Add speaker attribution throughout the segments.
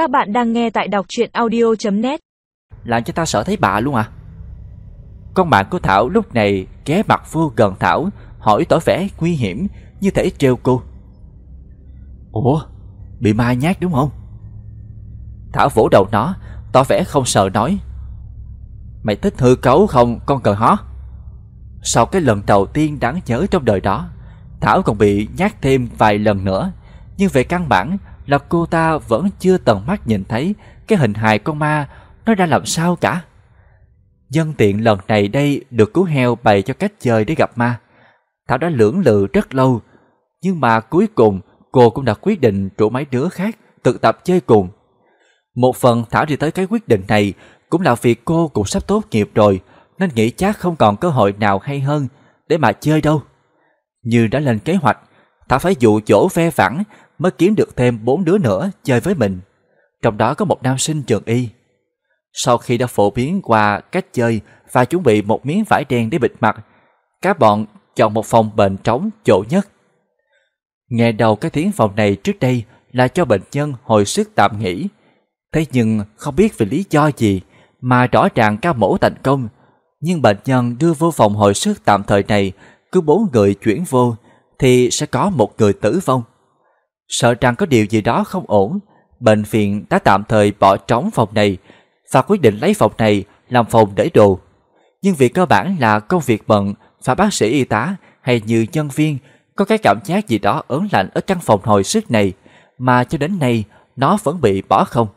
Speaker 1: Các bạn đang nghe tại đọc truyện audio.net
Speaker 2: Làm cho ta sợ thấy bà luôn à? Con bạn của Thảo lúc này ghé mặt vô gần Thảo, Hỏi tỏ vẻ nguy hiểm, như thể trêu cô. Ủa, Bị ma nhát đúng không? Thảo vỗ đầu nó, Tỏ vẻ không sợ nói. Mày thích hư cấu không, con cờ hó? Sau cái lần đầu tiên đáng nhớ trong đời đó, Thảo còn bị nhát thêm vài lần nữa. Nhưng về căn bản là cô ta vẫn chưa tận mắt nhìn thấy Cái hình hài con ma Nó ra làm sao cả. Dân tiện lần này đây được cứu heo bày cho cách chơi để gặp ma. Thảo đã lưỡng lự rất lâu Nhưng mà cuối cùng cô cũng đã quyết định rủ mấy đứa khác tự tập chơi cùng. Một phần Thảo đi tới cái quyết định này cũng là vì cô cũng sắp tốt nghiệp rồi nên nghĩ chắc không còn cơ hội nào hay hơn để mà chơi đâu. Như đã lên kế hoạch, Thảo phải dụ chỗ ve vẳng mới kiếm được thêm bốn đứa nữa chơi với mình. Trong đó có một nam sinh trường y. Sau khi đã phổ biến qua cách chơi và chuẩn bị một miếng vải đen để bịt mặt, các bọn chọn một phòng bệnh trống chỗ nhất. Nghe đầu cái tiếng phòng này trước đây là cho bệnh nhân hồi sức tạm nghỉ. Thế nhưng không biết vì lý do gì mà rõ ràng ca mổ thành công, nhưng bệnh nhân đưa vô phòng hồi sức tạm thời này cứ bốn người chuyển vô thì sẽ có một người tử vong. Sợ rằng có điều gì đó không ổn, bệnh viện đã tạm thời bỏ trống phòng này và quyết định lấy phòng này làm phòng để đồ. Nhưng việc cơ bản là công việc bận và bác sĩ y tá hay như nhân viên có cái cảm giác gì đó ớn lạnh ở căn phòng hồi sức này mà cho đến nay nó vẫn bị bỏ không.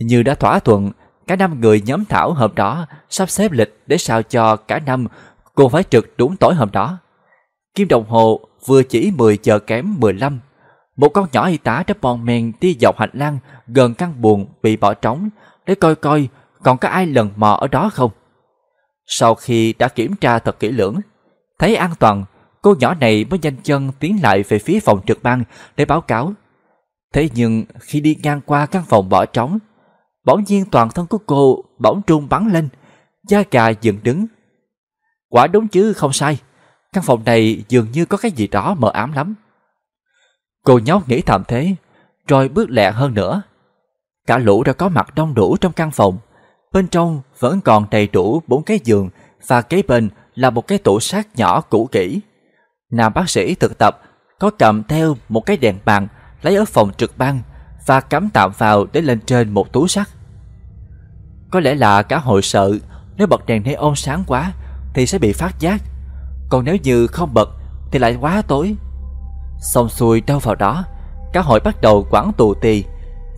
Speaker 2: Như đã thỏa thuận Cả năm người nhóm Thảo hôm đó sắp xếp lịch để sao cho cả năm cô phải trực đúng tối hôm đó. Kim đồng hồ vừa chỉ 10 giờ kém 15. Một con nhỏ y tá đã bon mèn đi dọc hành lang gần căn buồng bị bỏ trống để coi coi còn có ai lần mò ở đó không. Sau khi đã kiểm tra thật kỹ lưỡng, thấy an toàn, cô nhỏ này mới nhanh chân tiến lại về phía phòng trực ban để báo cáo. Thế nhưng khi đi ngang qua căn phòng bỏ trống, Bỗng nhiên toàn thân của cô bỗng trung bắn lên, da gà dựng đứng. Quả đúng chứ không sai, căn phòng này dường như có cái gì đó mờ ám lắm. Cô nhóc nghĩ thầm thế, rồi bước lẹ hơn nữa. Cả lũ đã có mặt đông đủ trong căn phòng, bên trong vẫn còn đầy đủ bốn cái giường và kế bên là một cái tủ sát nhỏ cũ kỹ. Nam bác sĩ thực tập có cầm theo một cái đèn bàn lấy ở phòng trực ban và cắm tạm vào để lên trên một túi sắt. Có lẽ là cả hội sợ nếu bật đèn neon sáng quá thì sẽ bị phát giác, còn nếu như không bật thì lại quá tối. Xong xuôi đâu vào đó, cả hội bắt đầu quản tù tì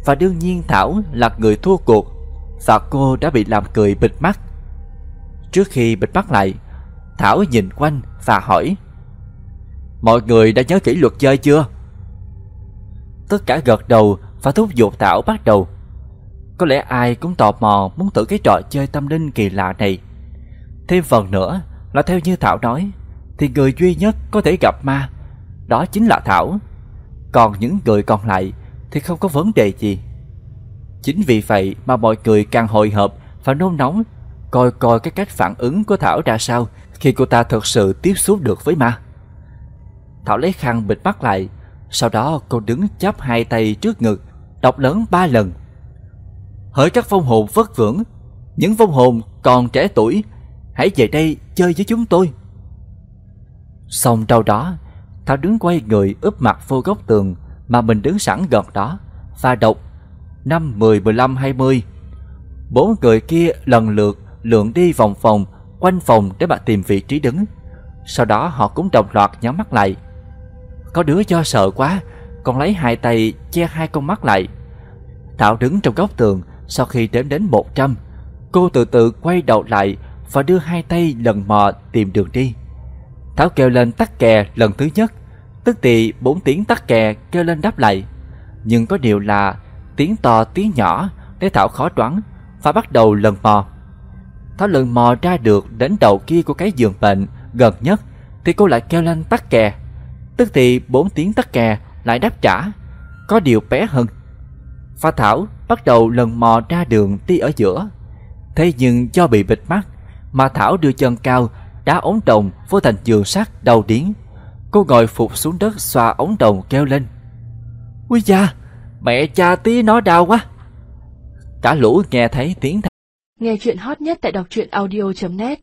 Speaker 2: và đương nhiên Thảo là người thua cuộc và cô đã bị làm cười bịt mắt. Trước khi bịt mắt lại, Thảo nhìn quanh và hỏi Mọi người đã nhớ kỷ luật chơi chưa? Tất cả gật đầu và thúc giục Thảo bắt đầu. Có lẽ ai cũng tò mò muốn thử cái trò chơi tâm linh kỳ lạ này. Thêm phần nữa là theo như Thảo nói, thì người duy nhất có thể gặp ma, đó chính là Thảo. Còn những người còn lại thì không có vấn đề gì. Chính vì vậy mà mọi người càng hồi hộp và nôn nóng coi coi cái cách phản ứng của Thảo ra sao khi cô ta thật sự tiếp xúc được với ma. Thảo lấy khăn bịt mắt lại, sau đó cô đứng chắp hai tay trước ngực đọc lớn ba lần. Hỡi các phong hồn vất vưởng, những phong hồn còn trẻ tuổi, hãy về đây chơi với chúng tôi. Xong sau đó, Thảo đứng quay người úp mặt vô góc tường mà mình đứng sẵn gần đó và đọc năm, mười, mười lăm, hai mươi. Bốn người kia lần lượt lượn đi vòng vòng quanh phòng để mà tìm vị trí đứng. Sau đó họ cũng đồng loạt nhắm mắt lại. Có đứa do sợ quá còn lấy hai tay che hai con mắt lại. Thảo đứng trong góc tường sau khi đếm đến 100. Cô từ từ quay đầu lại và đưa hai tay lần mò tìm đường đi. Thảo kêu lên tắt kè lần thứ nhất, tức thì bốn tiếng tắt kè kêu lên đáp lại. Nhưng có điều là tiếng to tiếng nhỏ để Thảo khó đoán phải bắt đầu lần mò. Thảo lần mò ra được đến đầu kia của cái giường bệnh gần nhất thì cô lại kêu lên tắt kè. Tức thì bốn tiếng tắt kè lại đáp trả, có điều bé hơn. Pha Thảo bắt đầu lần mò ra đường đi ở giữa. Thế nhưng do bị bịt mắt, mà Thảo đưa chân cao đá ống đồng vô thành giường sắt đầu điến. Cô ngồi phục xuống đất xoa ống đồng kêu lên. Úi da, Mẹ cha tí nó đau quá Cả lũ nghe thấy tiếng
Speaker 1: Nghe chuyện hot nhất tại đọc truyện audio.net